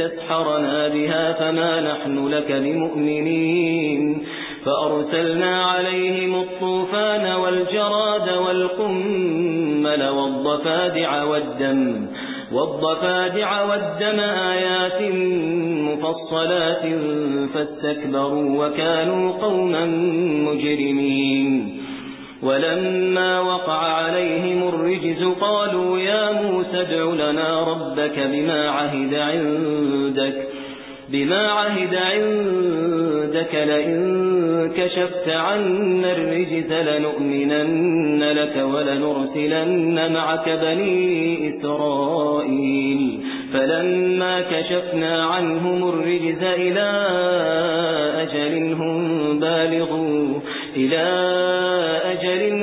لتسحرنا بها فما نحن لك بمؤمنين فأرسلنا عليهم الطوفان والجراد والقمل والضفادع والدم والضفادع والدم آيات مفصلات فاستكبروا وكانوا قوما مجرمين ولما وقع عليهم الرجز قالوا يا موسى ادع لنا ربك بما عهد عندك بما عهد عندك لئن كشفت عنا الرجز لنؤمنن لك ولنرسلن معك بني إسرائيل. فلما كشفنا عنهم الرجز إلى أجل هم بالغوا إلى أجل